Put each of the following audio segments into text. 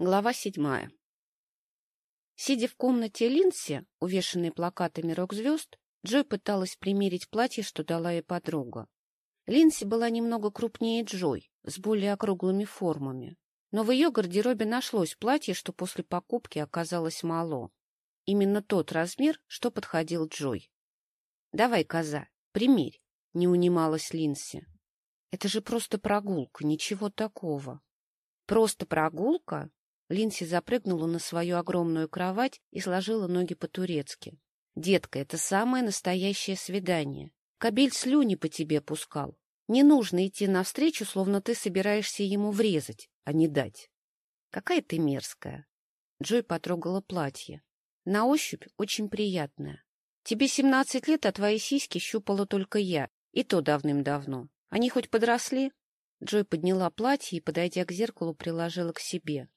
Глава седьмая. Сидя в комнате Линси, увешанной плакатами рок-звезд, Джой пыталась примерить платье, что дала ей подруга. Линси была немного крупнее Джой, с более округлыми формами. Но в ее гардеробе нашлось платье, что после покупки оказалось мало. Именно тот размер, что подходил Джой. — Давай, коза, примерь, — не унималась Линси. — Это же просто прогулка, ничего такого. — Просто прогулка? Линси запрыгнула на свою огромную кровать и сложила ноги по-турецки. — Детка, это самое настоящее свидание. Кобель слюни по тебе пускал. Не нужно идти навстречу, словно ты собираешься ему врезать, а не дать. — Какая ты мерзкая. Джой потрогала платье. На ощупь очень приятное. Тебе семнадцать лет, а твои сиськи щупала только я, и то давным-давно. Они хоть подросли? Джой подняла платье и, подойдя к зеркалу, приложила к себе.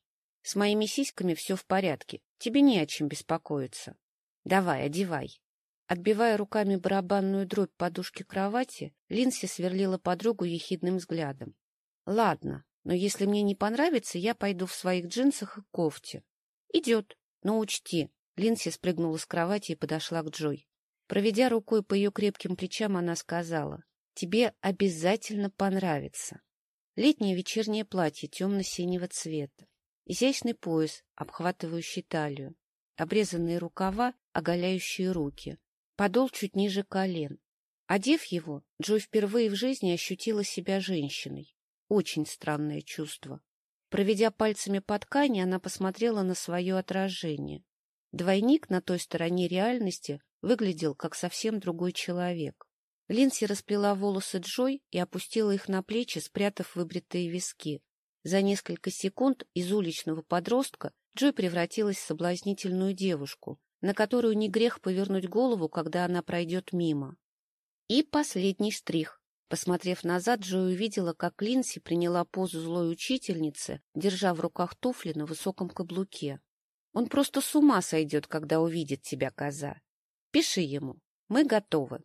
С моими сиськами все в порядке. Тебе не о чем беспокоиться. Давай, одевай. Отбивая руками барабанную дробь подушки кровати, Линси сверлила подругу ехидным взглядом. — Ладно, но если мне не понравится, я пойду в своих джинсах и кофте. — Идет, но учти. Линси спрыгнула с кровати и подошла к Джой. Проведя рукой по ее крепким плечам, она сказала, — Тебе обязательно понравится. Летнее вечернее платье темно-синего цвета изящный пояс, обхватывающий талию, обрезанные рукава, оголяющие руки, подол чуть ниже колен. Одев его, Джой впервые в жизни ощутила себя женщиной. Очень странное чувство. Проведя пальцами по ткани, она посмотрела на свое отражение. Двойник на той стороне реальности выглядел как совсем другой человек. Линси расплела волосы Джой и опустила их на плечи, спрятав выбритые виски. За несколько секунд из уличного подростка Джой превратилась в соблазнительную девушку, на которую не грех повернуть голову, когда она пройдет мимо. И последний штрих. Посмотрев назад, Джой увидела, как Линси приняла позу злой учительницы, держа в руках туфли на высоком каблуке. Он просто с ума сойдет, когда увидит тебя, коза. Пиши ему. Мы готовы.